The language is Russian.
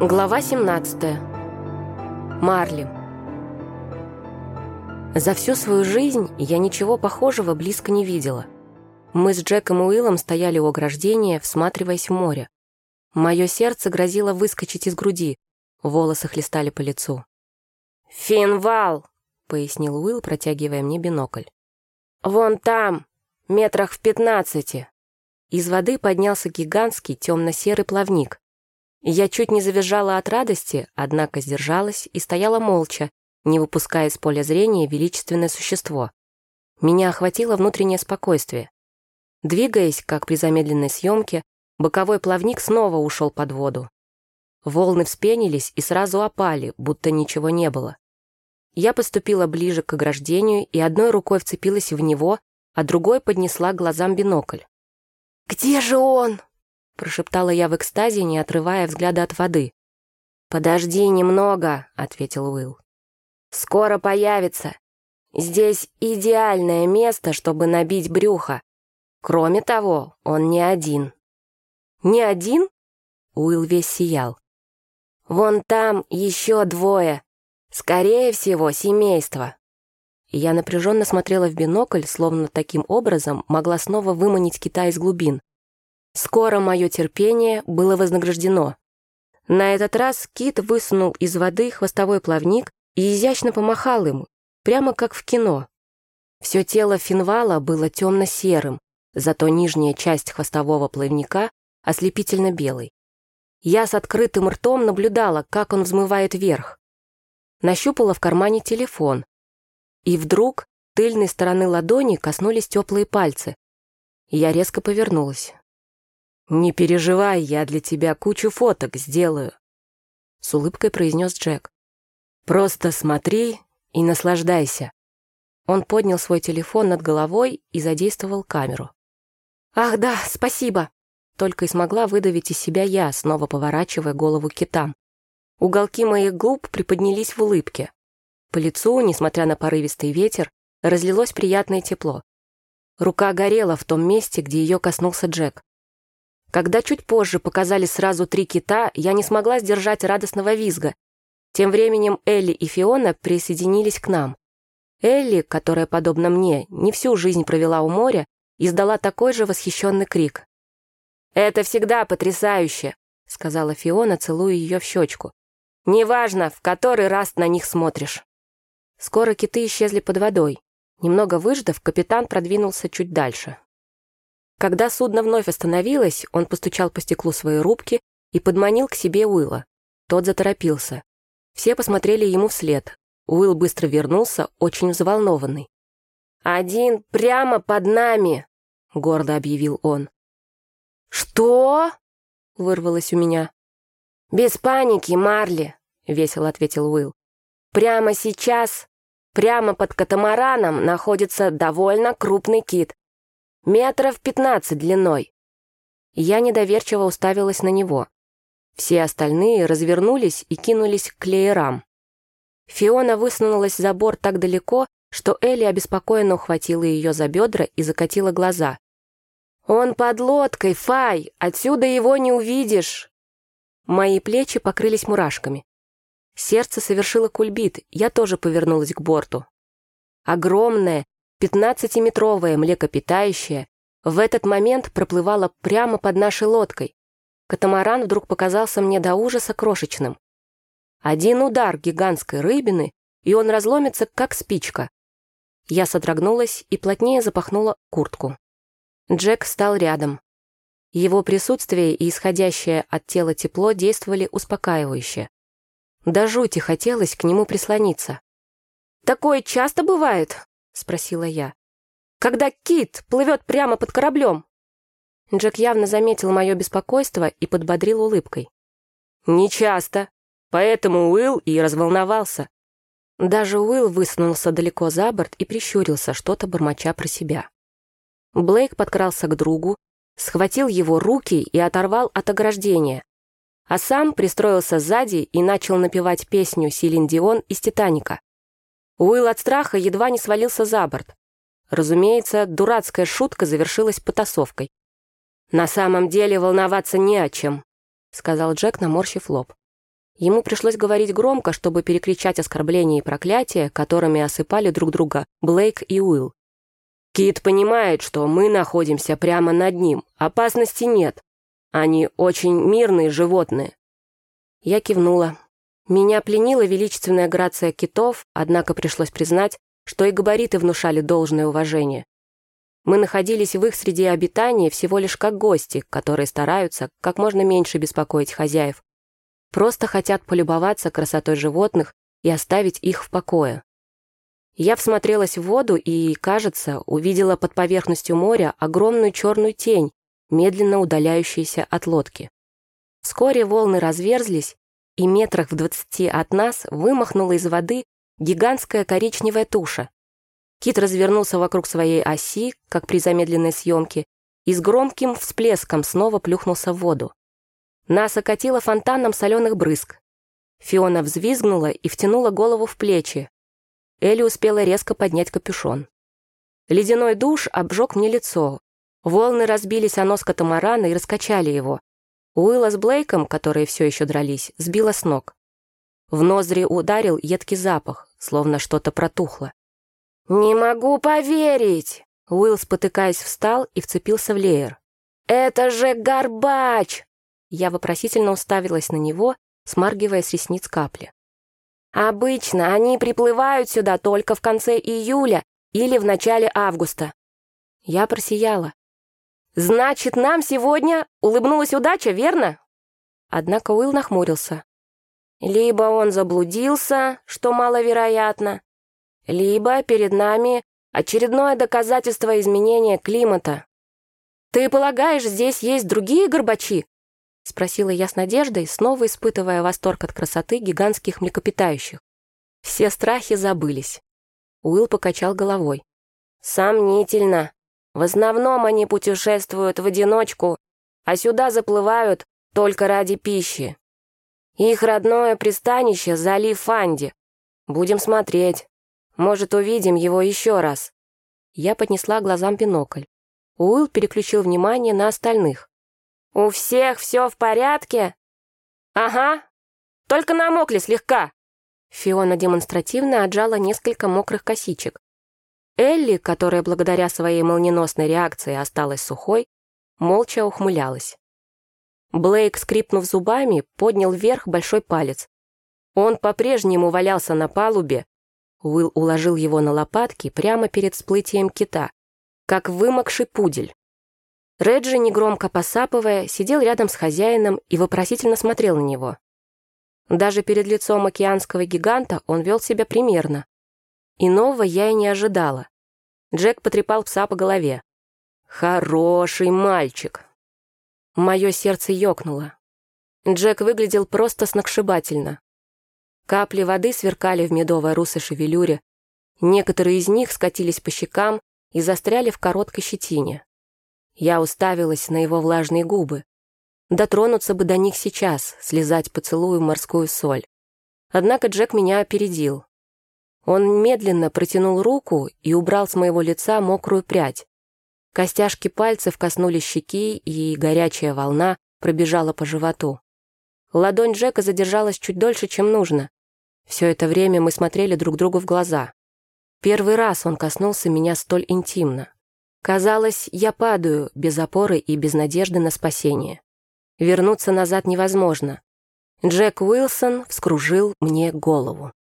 Глава 17. Марли. За всю свою жизнь я ничего похожего близко не видела. Мы с Джеком и Уиллом стояли у ограждения, всматриваясь в море. Мое сердце грозило выскочить из груди, волосы хлестали по лицу. «Финвал!» — пояснил Уилл, протягивая мне бинокль. «Вон там, метрах в пятнадцати». Из воды поднялся гигантский темно-серый плавник. Я чуть не завизжала от радости, однако сдержалась и стояла молча, не выпуская из поля зрения величественное существо. Меня охватило внутреннее спокойствие. Двигаясь, как при замедленной съемке, боковой плавник снова ушел под воду. Волны вспенились и сразу опали, будто ничего не было. Я поступила ближе к ограждению и одной рукой вцепилась в него, а другой поднесла глазам бинокль. «Где же он?» Прошептала я в экстазе, не отрывая взгляда от воды. «Подожди немного», — ответил Уилл. «Скоро появится. Здесь идеальное место, чтобы набить брюхо. Кроме того, он не один». «Не один?» — Уилл весь сиял. «Вон там еще двое. Скорее всего, семейство». Я напряженно смотрела в бинокль, словно таким образом могла снова выманить кита из глубин. Скоро мое терпение было вознаграждено. На этот раз кит высунул из воды хвостовой плавник и изящно помахал ему, прямо как в кино. Все тело финвала было темно-серым, зато нижняя часть хвостового плавника ослепительно белой. Я с открытым ртом наблюдала, как он взмывает вверх. Нащупала в кармане телефон. И вдруг тыльной стороны ладони коснулись теплые пальцы. Я резко повернулась. «Не переживай, я для тебя кучу фоток сделаю», — с улыбкой произнес Джек. «Просто смотри и наслаждайся». Он поднял свой телефон над головой и задействовал камеру. «Ах да, спасибо!» Только и смогла выдавить из себя я, снова поворачивая голову китам. Уголки моих губ приподнялись в улыбке. По лицу, несмотря на порывистый ветер, разлилось приятное тепло. Рука горела в том месте, где ее коснулся Джек. Когда чуть позже показали сразу три кита, я не смогла сдержать радостного визга. Тем временем Элли и Фиона присоединились к нам. Элли, которая, подобно мне, не всю жизнь провела у моря, издала такой же восхищенный крик. «Это всегда потрясающе», — сказала Фиона, целуя ее в щечку. «Неважно, в который раз на них смотришь». Скоро киты исчезли под водой. Немного выждав, капитан продвинулся чуть дальше. Когда судно вновь остановилось, он постучал по стеклу своей рубки и подманил к себе Уилла. Тот заторопился. Все посмотрели ему вслед. Уилл быстро вернулся, очень взволнованный. «Один прямо под нами!» — гордо объявил он. «Что?» — вырвалось у меня. «Без паники, Марли!» — весело ответил Уилл. «Прямо сейчас, прямо под катамараном, находится довольно крупный кит. Метров пятнадцать длиной. Я недоверчиво уставилась на него. Все остальные развернулись и кинулись к леерам. Фиона высунулась за борт так далеко, что Элли обеспокоенно ухватила ее за бедра и закатила глаза. «Он под лодкой, Фай! Отсюда его не увидишь!» Мои плечи покрылись мурашками. Сердце совершило кульбит, я тоже повернулась к борту. Огромная, Пятнадцатиметровое млекопитающее в этот момент проплывало прямо под нашей лодкой. Катамаран вдруг показался мне до ужаса крошечным. Один удар гигантской рыбины, и он разломится, как спичка. Я содрогнулась и плотнее запахнула куртку. Джек стал рядом. Его присутствие и исходящее от тела тепло действовали успокаивающе. До жути хотелось к нему прислониться. «Такое часто бывает?» — спросила я. «Когда кит плывет прямо под кораблем?» Джек явно заметил мое беспокойство и подбодрил улыбкой. «Не часто, поэтому Уилл и разволновался». Даже Уилл высунулся далеко за борт и прищурился, что-то бормоча про себя. Блейк подкрался к другу, схватил его руки и оторвал от ограждения, а сам пристроился сзади и начал напевать песню Селин Дион из «Титаника». Уилл от страха едва не свалился за борт. Разумеется, дурацкая шутка завершилась потасовкой. «На самом деле волноваться не о чем», — сказал Джек, наморщив лоб. Ему пришлось говорить громко, чтобы перекричать оскорбления и проклятия, которыми осыпали друг друга Блейк и Уилл. «Кит понимает, что мы находимся прямо над ним. Опасности нет. Они очень мирные животные». Я кивнула. Меня пленила величественная грация китов, однако пришлось признать, что и габариты внушали должное уважение. Мы находились в их среде обитания всего лишь как гости, которые стараются как можно меньше беспокоить хозяев, Просто хотят полюбоваться красотой животных и оставить их в покое. Я всмотрелась в воду и, кажется, увидела под поверхностью моря огромную черную тень, медленно удаляющуюся от лодки. Вскоре волны разверзлись, и метрах в двадцати от нас вымахнула из воды гигантская коричневая туша. Кит развернулся вокруг своей оси, как при замедленной съемке, и с громким всплеском снова плюхнулся в воду. Нас окатило фонтаном соленых брызг. Фиона взвизгнула и втянула голову в плечи. Элли успела резко поднять капюшон. Ледяной душ обжег мне лицо. Волны разбились о нос катамарана и раскачали его. Уилла с Блейком, которые все еще дрались, сбила с ног. В ноздри ударил едкий запах, словно что-то протухло. «Не могу поверить!» Уилл, спотыкаясь, встал и вцепился в леер. «Это же горбач!» Я вопросительно уставилась на него, смаргивая с ресниц капли. «Обычно они приплывают сюда только в конце июля или в начале августа». Я просияла. «Значит, нам сегодня улыбнулась удача, верно?» Однако Уилл нахмурился. «Либо он заблудился, что маловероятно, либо перед нами очередное доказательство изменения климата. Ты полагаешь, здесь есть другие горбачи, — спросила я с надеждой, снова испытывая восторг от красоты гигантских млекопитающих. Все страхи забылись. Уилл покачал головой. «Сомнительно. В основном они путешествуют в одиночку, а сюда заплывают только ради пищи. Их родное пристанище — залив Фанди. Будем смотреть. Может, увидим его еще раз». Я поднесла глазам бинокль. Уилл переключил внимание на остальных. «У всех все в порядке?» «Ага, только намокли слегка». Фиона демонстративно отжала несколько мокрых косичек. Элли, которая благодаря своей молниеносной реакции осталась сухой, молча ухмылялась. Блейк, скрипнув зубами, поднял вверх большой палец. Он по-прежнему валялся на палубе. Уилл уложил его на лопатки прямо перед всплытием кита, как вымокший пудель. Реджи, негромко посапывая, сидел рядом с хозяином и вопросительно смотрел на него. Даже перед лицом океанского гиганта он вел себя примерно. Иного я и не ожидала. Джек потрепал пса по голове. «Хороший мальчик!» Мое сердце ёкнуло. Джек выглядел просто сногсшибательно. Капли воды сверкали в медовой русой шевелюре. Некоторые из них скатились по щекам и застряли в короткой щетине. Я уставилась на его влажные губы. Дотронуться бы до них сейчас, слезать поцелую морскую соль. Однако Джек меня опередил. Он медленно протянул руку и убрал с моего лица мокрую прядь. Костяшки пальцев коснулись щеки, и горячая волна пробежала по животу. Ладонь Джека задержалась чуть дольше, чем нужно. Все это время мы смотрели друг другу в глаза. Первый раз он коснулся меня столь интимно. Казалось, я падаю, без опоры и без надежды на спасение. Вернуться назад невозможно. Джек Уилсон вскружил мне голову.